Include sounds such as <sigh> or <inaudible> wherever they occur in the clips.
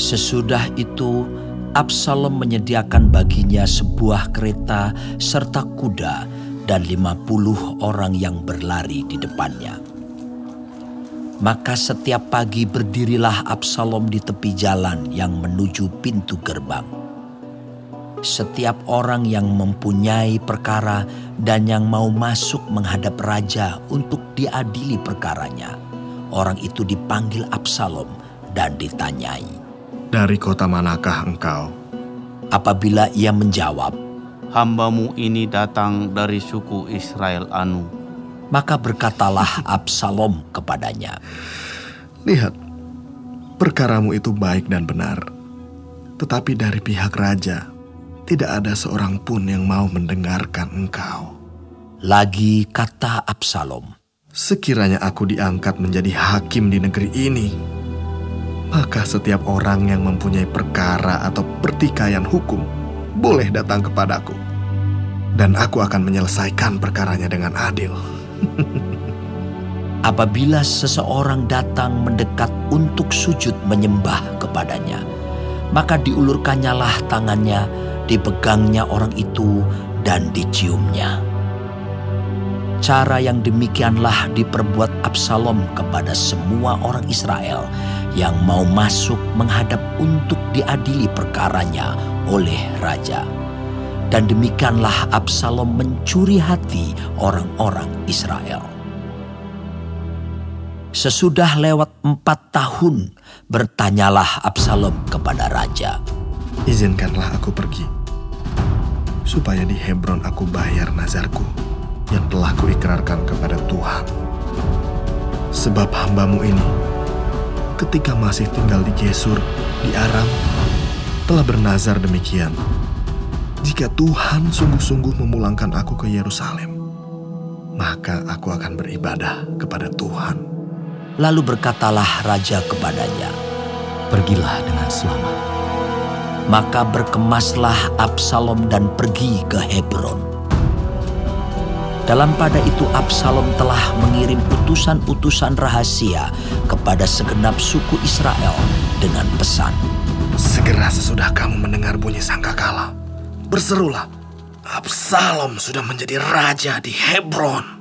Sesudah itu, Absalom menyediakan baginya sebuah kereta serta kuda dan lima puluh orang yang berlari di depannya. Maka setiap pagi berdirilah Absalom di tepi jalan yang menuju pintu gerbang. Setiap orang yang mempunyai perkara dan yang mau masuk menghadap raja untuk diadili perkaranya, orang itu dipanggil Absalom dan ditanyai. Dari kota manakah engkau? Apabila ia menjawab, Hambamu ini datang dari suku Israel Anu maka berkatalah Absalom kepadanya, Lihat, perkaramu itu baik dan benar. Tetapi dari pihak raja, tidak ada seorang pun yang mau mendengarkan engkau. Lagi kata Absalom, Sekiranya aku diangkat menjadi hakim di negeri ini, maka setiap orang yang mempunyai perkara atau pertikaian hukum boleh datang kepadaku. Dan aku akan menyelesaikan perkaranya dengan adil. <laughs> Apabila seseorang datang mendekat untuk sujud menyembah kepadanya, maka diulurkannyalah tangannya, dipegangnya orang itu, dan diciumnya. Cara yang demikianlah diperbuat Absalom kepada semua orang Israel yang mau masuk menghadap untuk diadili perkaranya oleh raja. Dan demikianlah Absalom mencuri hati orang-orang Israel. Sesudah lewat empat tahun, bertanyalah Absalom kepada raja. Izinkanlah aku pergi, supaya di Hebron aku bayar nazarku yang telah kuikrarkan kepada Tuhan. Sebab hambamu ini, ketika masih tinggal di Gesur, di Aram, telah bernazar demikian. Jika Tuhan sungguh-sungguh memulangkan aku ke Yerusalem, maka aku akan beribadah kepada Tuhan. Lalu berkatalah raja kepadanya, Pergilah dengan selamat. Maka berkemaslah Absalom dan pergi ke Hebron. Dalam pada itu Absalom telah mengirim utusan-utusan rahasia kepada segenap suku Israel dengan pesan. Segera sesudah kamu mendengar bunyi sangkakala, berserulah, Absalom sudah menjadi raja di Hebron.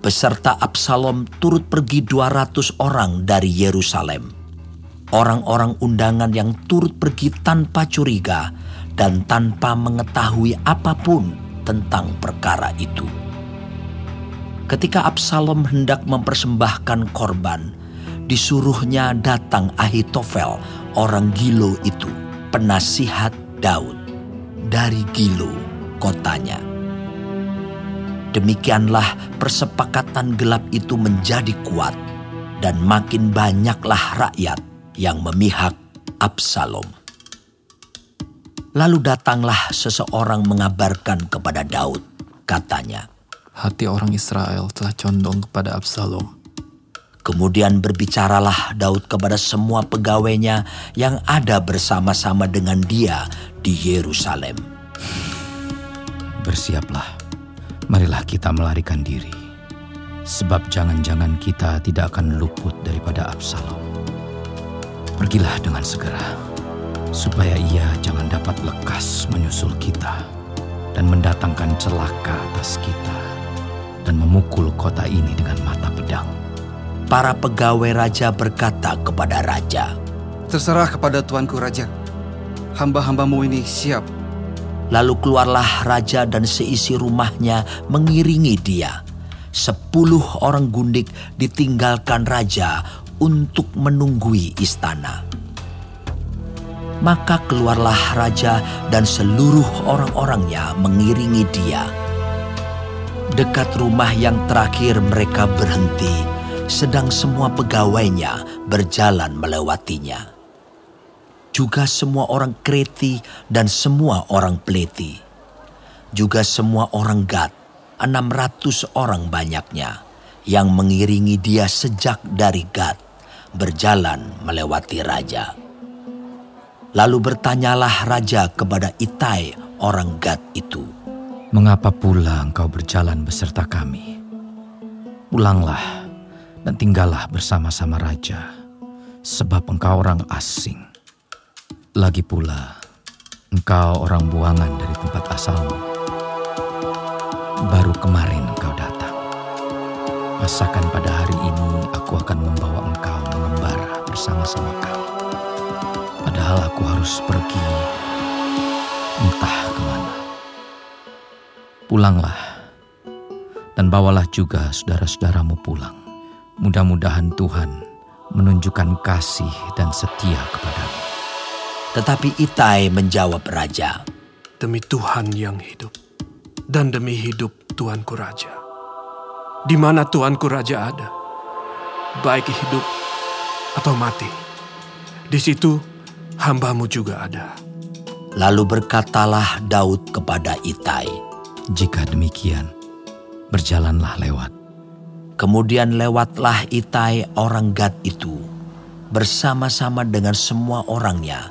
Beserta Absalom turut pergi 200 orang dari Yerusalem. Orang-orang undangan yang turut pergi tanpa curiga dan tanpa mengetahui apa pun tentang perkara itu. Ketika Absalom hendak mempersembahkan korban, disuruhnya datang Ahitofel, orang Gilo itu, penasihat Daud, dari Gilo, kotanya. Demikianlah persepakatan gelap itu menjadi kuat, dan makin banyaklah rakyat yang memihak Absalom. Lalu datanglah seseorang mengabarkan kepada Daud, katanya, Hati orang Israel telah condong kepada Absalom. Kemudian berbicaralah Daud kepada semua pegawainya yang ada bersama-sama dengan dia di Yerusalem. Bersiaplah, marilah kita melarikan diri. Sebab jangan-jangan kita tidak akan luput daripada Absalom. Pergilah dengan segera, supaya ia jangan dapat lekas menyusul kita dan mendatangkan celaka atas kita dan memukul kota ini dengan mata pedang. Para pegawai raja berkata kepada raja, Terserah kepada tuanku raja. Hamba-hambamu ini siap. Lalu keluarlah raja dan seisi rumahnya mengiringi dia. Sepuluh orang gundik ditinggalkan raja untuk menunggui istana. Maka keluarlah raja dan seluruh orang-orangnya mengiringi dia. Dekat rumah yang terakhir mereka berhenti, sedang semua pegawainya berjalan melewatinya. Juga semua orang Kreti dan semua orang Pleti. Juga semua orang Gad, 600 orang banyaknya, yang mengiringi dia sejak dari Gad, berjalan melewati raja. Lalu bertanyalah raja kepada Itai orang Gad itu. Mengapa pula engkau berjalan beserta kami? Pulanglah dan tinggallah bersama-sama raja, sebab engkau orang asing. Lagi pula, engkau orang buangan dari tempat asalmu. Baru kemarin engkau datang. Masakan pada hari ini aku akan membawa engkau mengembara bersama-sama kami. Padahal aku harus pergi entah. Pulanglah dan bawalah juga saudara-saudaramu pulang. Mudah-mudahan Tuhan menunjukkan kasih dan setia kepadamu. Tetapi Itai menjawab raja, Demi Tuhan yang hidup, dan demi hidup Tuanku Raja. Di mana Tuanku Raja ada, baik hidup atau mati, di situ hambamu juga ada. Lalu berkatalah Daud kepada Itai. Jika demikian, berjalanlah lewat. Kemudian lewatlah Itai orang Gad itu bersama-sama dengan semua orangnya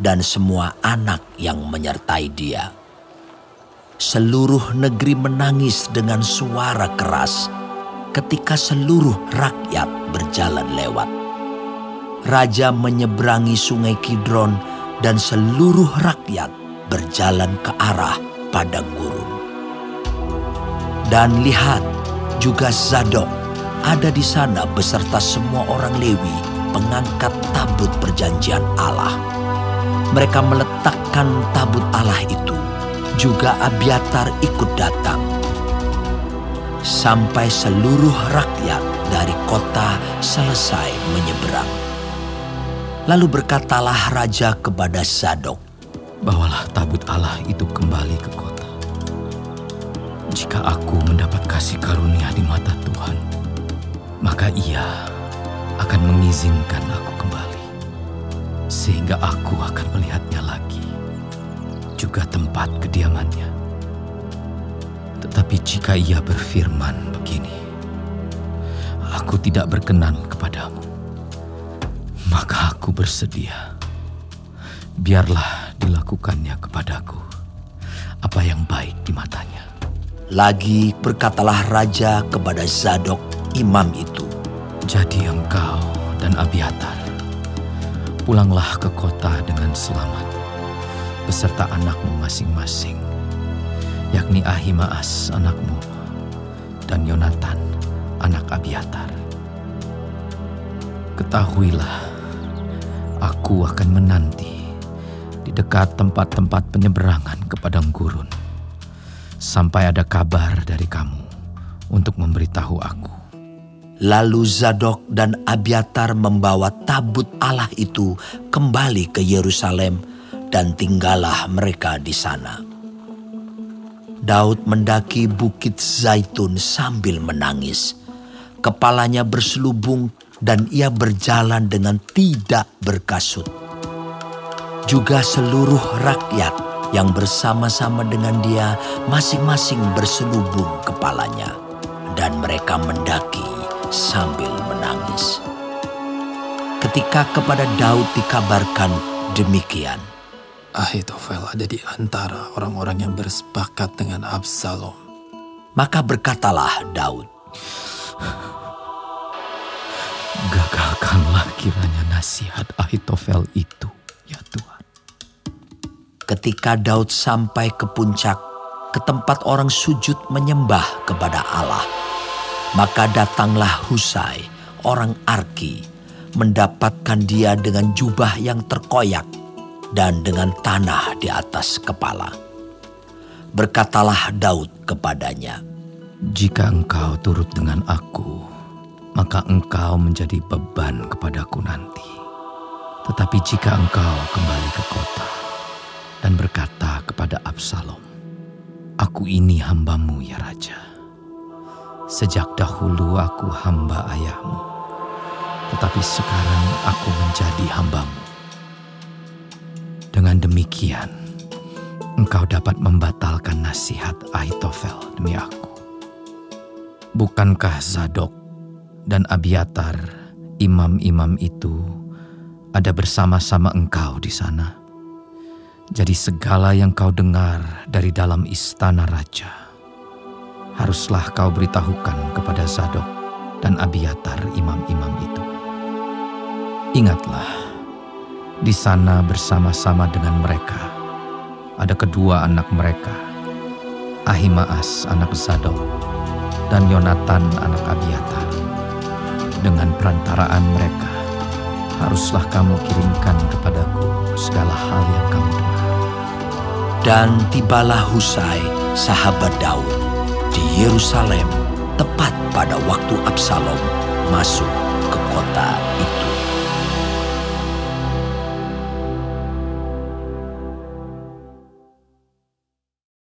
dan semua anak yang menyertai dia. Seluruh negeri menangis dengan suara keras ketika seluruh rakyat berjalan lewat. Raja menyeberangi sungai Kidron dan seluruh rakyat berjalan ke arah padang gurun. Dan lihat, juga Zadok ada di sana beserta semua orang Lewi pengangkat tabut perjanjian Allah. Mereka meletakkan tabut Allah itu. Juga Abiatar ikut datang. Sampai seluruh rakyat dari kota selesai menyeberang. Lalu berkatalah raja kepada Zadok, Bawalah tabut Allah itu kembali ke kota. Jika aku mendapat kasih karunia di mata Tuhan, maka ia akan mengizinkan aku kembali. Sehingga aku akan melihatnya lagi. Juga tempat kediamannya. Tetapi jika ia berfirman begini, Aku tidak berkenan kepadamu, maka aku bersedia. Biarlah dilakukannya kepadaku apa yang baik di matanya. Lagi berkatalah raja kepada Zadok imam itu. Jadi engkau dan Abiatar, pulanglah ke kota dengan selamat, beserta anakmu masing-masing, yakni Ahimaas anakmu, dan Yonatan anak Abiatar. Ketahuilah, aku akan menanti di dekat tempat-tempat penyeberangan ke padang gurun, sampai ada kabar dari kamu untuk memberitahu aku. Lalu Zadok dan Abiatar membawa tabut Allah itu kembali ke Yerusalem dan tinggallah mereka di sana. Daud mendaki bukit Zaitun sambil menangis. Kepalanya berselubung dan ia berjalan dengan tidak berkasut. Juga seluruh rakyat yang bersama-sama dengan dia masing-masing berselubung kepalanya. Dan mereka mendaki sambil menangis. Ketika kepada Daud dikabarkan demikian, Ahitofel ada di antara orang-orang yang bersepakat dengan Absalom. maka berkatalah Daud, Gagalkanlah kiranya nasihat Ahitofel itu, ya Tuhan. Ketika Daud sampai ke puncak, ke tempat orang sujud menyembah kepada Allah, maka datanglah Husai, orang Arki, mendapatkan dia dengan jubah yang terkoyak dan dengan tanah di atas kepala. Berkatalah Daud kepadanya, Jika engkau turut dengan aku, maka engkau menjadi beban kepadaku nanti. Tetapi jika engkau kembali ke kota dan berkata kepada Absalom, Aku ini hambamu ya Raja. Sejak dahulu aku hamba ayahmu, tetapi sekarang aku menjadi hambamu. Dengan demikian, engkau dapat membatalkan nasihat Ahitofel demi aku. Bukankah Zadok dan Abiatar, imam-imam itu, ada bersama-sama engkau di sana? Jadi segala yang kau dengar dari dalam istana raja, haruslah kau beritahukan kepada Zadok dan Abiatar imam-imam itu. Ingatlah, Di sana bersama-sama dengan mereka ada kedua anak mereka, Ahimaas anak Zadok dan Yonatan anak Abiatar. Dengan perantaraan mereka, haruslah kamu kirimkan kepadaku Dan tibalah Husai, sahabat Daud, di Yerusalem tepat pada waktu Absalom masuk ke kota itu.